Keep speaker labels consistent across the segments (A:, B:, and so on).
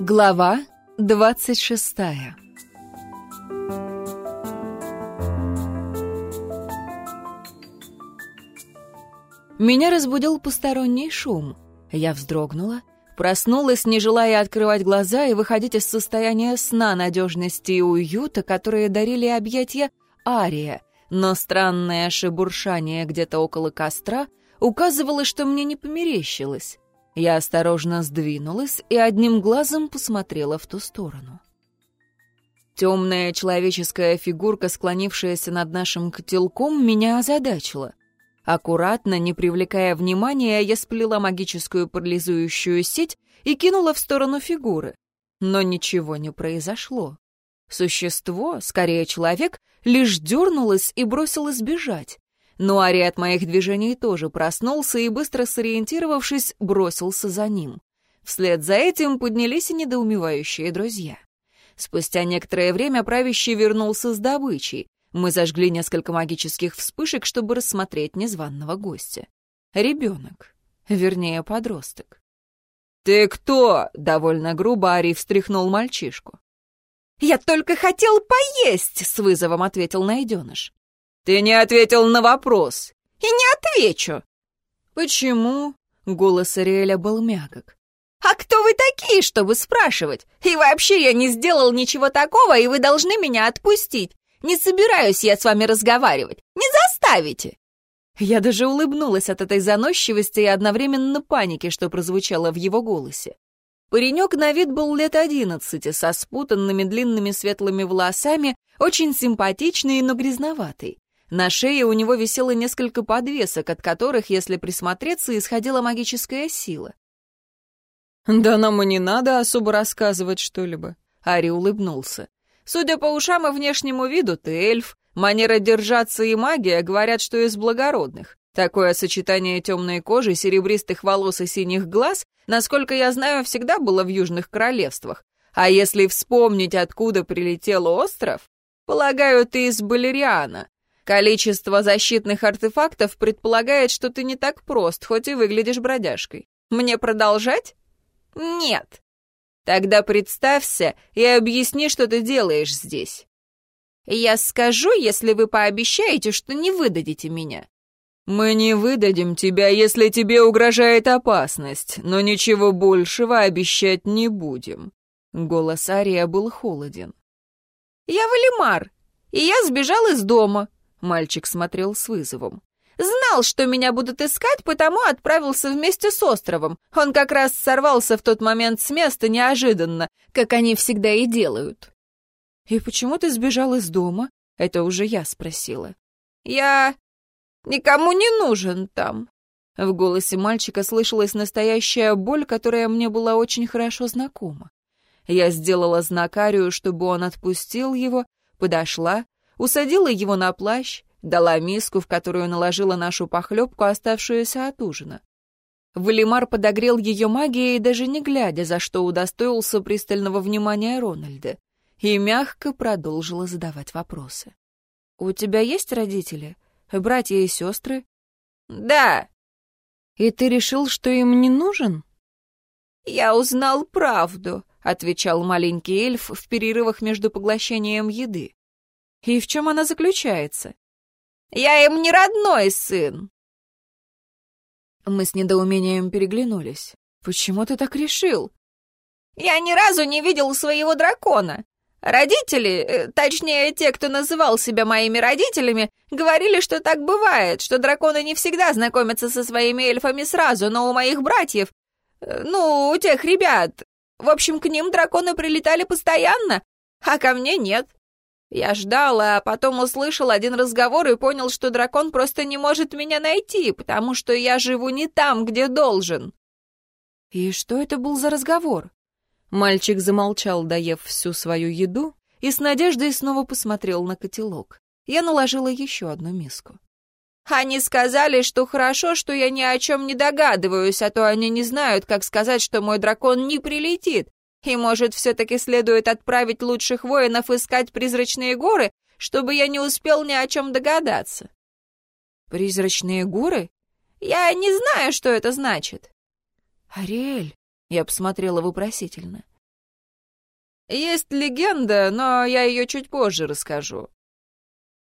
A: Глава двадцать шестая Меня разбудил посторонний шум. Я вздрогнула, проснулась, не желая открывать глаза и выходить из состояния сна, надежности и уюта, которые дарили объятия Ария, но странное шебуршание где-то около костра указывало, что мне не померещилось. Я осторожно сдвинулась и одним глазом посмотрела в ту сторону. Темная человеческая фигурка, склонившаяся над нашим котелком, меня озадачила. Аккуратно, не привлекая внимания, я сплела магическую парализующую сеть и кинула в сторону фигуры. Но ничего не произошло. Существо, скорее человек, лишь дернулось и бросилось бежать. Но Ари от моих движений тоже проснулся и, быстро сориентировавшись, бросился за ним. Вслед за этим поднялись и недоумевающие друзья. Спустя некоторое время правящий вернулся с добычей. Мы зажгли несколько магических вспышек, чтобы рассмотреть незваного гостя. Ребенок. Вернее, подросток. «Ты кто?» — довольно грубо Ари встряхнул мальчишку.
B: «Я только хотел поесть!» — с вызовом ответил найденыш.
A: «Ты не ответил на вопрос!»
B: «И не отвечу!»
A: «Почему?» — голос Ариэля был мягок.
B: «А кто вы такие, чтобы спрашивать? И вообще я не сделал ничего такого, и вы должны меня отпустить. Не собираюсь я с вами разговаривать. Не заставите!»
A: Я даже улыбнулась от этой заносчивости и одновременно паники, что прозвучало в его голосе. Паренек на вид был лет одиннадцати, со спутанными длинными светлыми волосами, очень симпатичный, но грязноватый. На шее у него висело несколько подвесок, от которых, если присмотреться, исходила магическая сила. «Да нам и не надо особо рассказывать что-либо», — Ари улыбнулся. «Судя по ушам и внешнему виду, ты эльф. Манера держаться и магия говорят, что из благородных. Такое сочетание темной кожи, серебристых волос и синих глаз, насколько я знаю, всегда было в южных королевствах. А если вспомнить, откуда прилетел остров, полагаю, ты из Балериана. Количество защитных артефактов предполагает, что ты не так прост, хоть и выглядишь бродяжкой. Мне продолжать? Нет. Тогда представься и объясни, что ты делаешь здесь. Я скажу, если вы пообещаете, что не выдадите меня. Мы не выдадим тебя, если тебе угрожает опасность, но ничего большего обещать не будем. Голос Ария был холоден. Я Валимар, и я сбежал из дома. Мальчик смотрел с вызовом. «Знал, что меня будут искать, потому отправился вместе с островом. Он как раз сорвался в тот момент с места неожиданно, как они всегда и делают». «И почему ты сбежал из дома?» Это уже я спросила. «Я... никому не нужен там». В голосе мальчика слышалась настоящая боль, которая мне была очень хорошо знакома. Я сделала знак Арию, чтобы он отпустил его, подошла, усадила его на плащ, дала миску, в которую наложила нашу похлебку, оставшуюся от ужина. Валимар подогрел ее магией, даже не глядя, за что удостоился пристального внимания Рональда, и мягко продолжила задавать вопросы. «У тебя есть родители? Братья и сестры?» «Да». «И ты решил, что им не нужен?» «Я узнал правду», — отвечал маленький эльф в перерывах между поглощением еды. И в чем она заключается? Я им не родной сын. Мы с недоумением переглянулись. Почему ты так решил? Я ни разу не видел своего дракона. Родители, э, точнее, те, кто называл себя моими родителями, говорили, что так бывает, что драконы не всегда знакомятся со своими эльфами сразу, но у моих братьев, э, ну, у тех ребят, в общем, к ним драконы прилетали постоянно, а ко мне нет. Я ждал, а потом услышал один разговор и понял, что дракон просто не может меня найти, потому что я живу не там, где должен. И что это был за разговор? Мальчик замолчал, доев всю свою еду, и с надеждой снова посмотрел на котелок. Я наложила еще одну миску. Они сказали, что хорошо, что я ни о чем не догадываюсь, а то они не знают, как сказать, что мой дракон не прилетит, и, может, все-таки следует отправить лучших воинов искать призрачные горы, чтобы я не успел ни о чем догадаться. Призрачные горы? Я не знаю, что это значит. Ариэль, я посмотрела вопросительно. Есть легенда, но я ее чуть позже расскажу.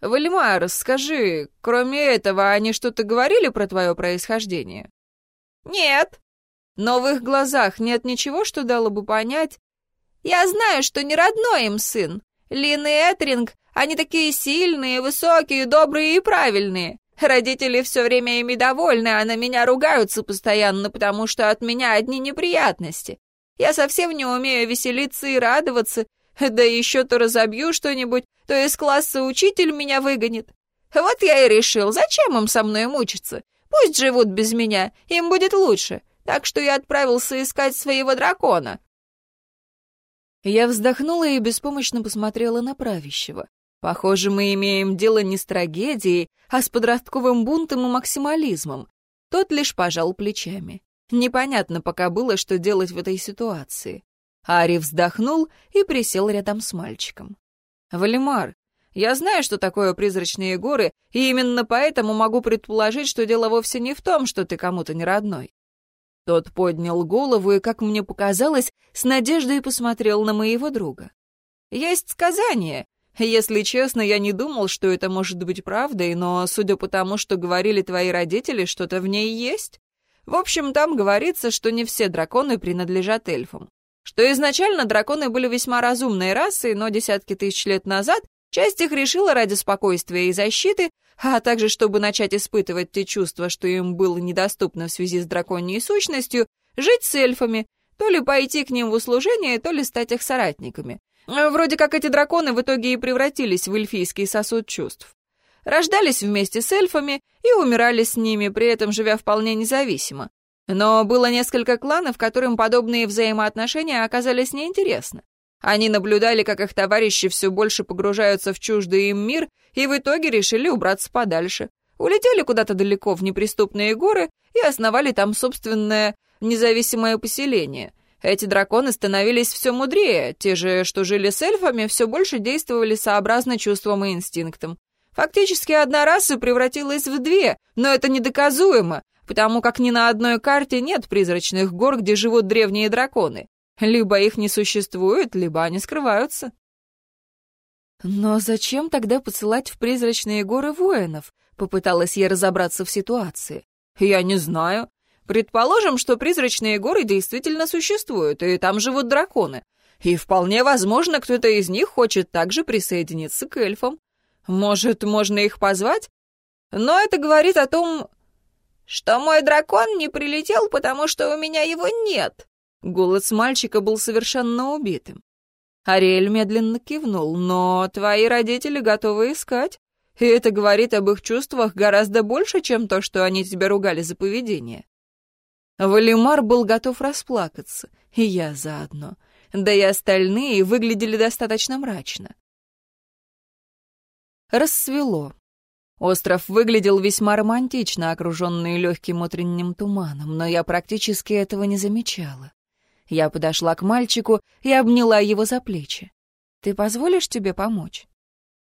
A: Вальмар, скажи, кроме этого, они что-то говорили про твое происхождение?
B: Нет.
A: Но в их глазах нет ничего, что дало бы понять.
B: Я знаю, что не родной им сын. Лин и Этринг, они такие сильные, высокие, добрые и правильные. Родители все время ими довольны, а на меня ругаются постоянно, потому что от меня одни неприятности. Я совсем не умею веселиться и радоваться, да еще то разобью что-нибудь, то из класса учитель меня выгонит. Вот я и решил, зачем им со мной мучиться? Пусть живут без меня, им будет лучше. Так что я отправился искать своего дракона.
A: Я вздохнула и беспомощно посмотрела на правящего. Похоже, мы имеем дело не с трагедией, а с подростковым бунтом и максимализмом. Тот лишь пожал плечами. Непонятно пока было, что делать в этой ситуации. Ари вздохнул и присел рядом с мальчиком. «Валимар, я знаю, что такое призрачные горы, и именно поэтому могу предположить, что дело вовсе не в том, что ты кому-то не родной». Тот поднял голову и, как мне показалось, с надеждой посмотрел на моего друга. «Есть сказание. Если честно, я не думал, что это может быть правдой, но, судя по тому, что говорили твои родители, что-то в ней есть. В общем, там говорится, что не все драконы принадлежат эльфам что изначально драконы были весьма разумной расой, но десятки тысяч лет назад часть их решила ради спокойствия и защиты, а также чтобы начать испытывать те чувства, что им было недоступно в связи с драконьей сущностью, жить с эльфами, то ли пойти к ним в услужение, то ли стать их соратниками. Вроде как эти драконы в итоге и превратились в эльфийский сосуд чувств. Рождались вместе с эльфами и умирали с ними, при этом живя вполне независимо. Но было несколько кланов, которым подобные взаимоотношения оказались неинтересны. Они наблюдали, как их товарищи все больше погружаются в чуждый им мир, и в итоге решили убраться подальше. Улетели куда-то далеко в неприступные горы и основали там собственное независимое поселение. Эти драконы становились все мудрее, те же, что жили с эльфами, все больше действовали сообразно чувствам и инстинктам. Фактически одна раса превратилась в две, но это недоказуемо, потому как ни на одной карте нет призрачных гор, где живут древние драконы. Либо их не существует, либо они скрываются. Но зачем тогда посылать в призрачные горы воинов? Попыталась я разобраться в ситуации. Я не знаю. Предположим, что призрачные горы действительно существуют, и там живут драконы. И вполне возможно, кто-то из них хочет также присоединиться к эльфам. Может, можно их позвать? Но это говорит о том, что мой дракон не прилетел, потому что у меня его нет». Голос мальчика был совершенно убитым. Ариэль медленно кивнул, но твои родители готовы искать. И это говорит об их чувствах гораздо больше, чем то, что они тебя ругали за поведение. Валимар был готов расплакаться, и я заодно. Да и остальные выглядели достаточно мрачно. Рассвело. Остров выглядел весьма романтично, окруженный легким утренним туманом, но я практически этого не замечала. Я подошла к мальчику и обняла его за плечи. «Ты позволишь тебе помочь?»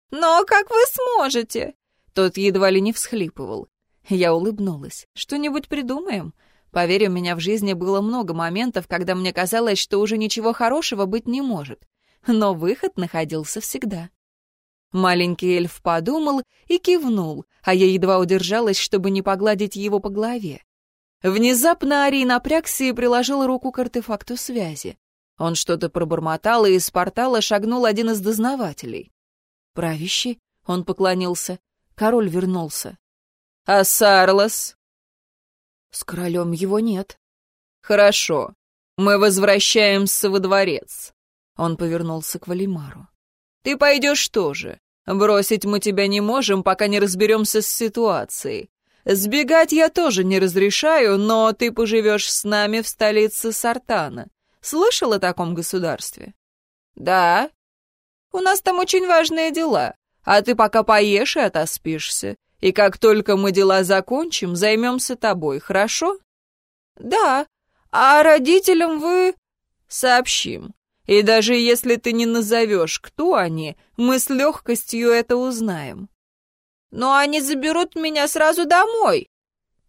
B: «Но как вы сможете?»
A: Тот едва ли не всхлипывал. Я улыбнулась. «Что-нибудь придумаем?» Поверь, у меня в жизни было много моментов, когда мне казалось, что уже ничего хорошего быть не может. Но выход находился всегда. Маленький эльф подумал и кивнул, а я едва удержалась, чтобы не погладить его по голове. Внезапно Ари напрягся и приложил руку к артефакту связи. Он что-то пробормотал, и из портала шагнул один из дознавателей. «Правящий?» — он поклонился. Король вернулся. «А Сарлос?» «С королем его нет». «Хорошо. Мы возвращаемся во дворец». Он повернулся к Валимару. Ты пойдешь тоже. Бросить мы тебя не можем, пока не разберемся с ситуацией. Сбегать я тоже не разрешаю, но ты поживешь с нами в столице Сартана. Слышал о таком государстве? Да. У нас там очень важные дела, а ты пока поешь и отоспишься. И как только мы дела закончим, займемся тобой, хорошо? Да. А родителям вы... Сообщим. И даже если ты не назовешь, кто они, мы с легкостью это узнаем. Но они заберут меня сразу домой.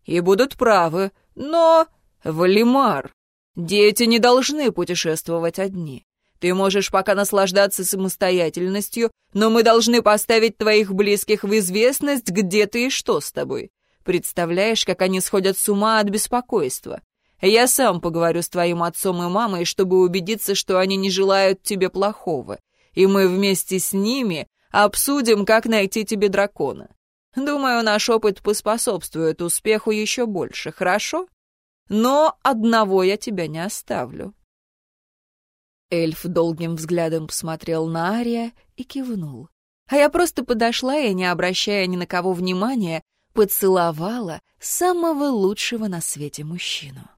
A: И будут правы. Но... Валимар, дети не должны путешествовать одни. Ты можешь пока наслаждаться самостоятельностью, но мы должны поставить твоих близких в известность, где ты и что с тобой. Представляешь, как они сходят с ума от беспокойства. Я сам поговорю с твоим отцом и мамой, чтобы убедиться, что они не желают тебе плохого. И мы вместе с ними обсудим, как найти тебе дракона. Думаю, наш опыт поспособствует успеху еще больше, хорошо? Но одного я тебя не оставлю». Эльф долгим взглядом посмотрел на Ария и кивнул. А я просто подошла и, не обращая ни на кого внимания, поцеловала самого лучшего на свете мужчину.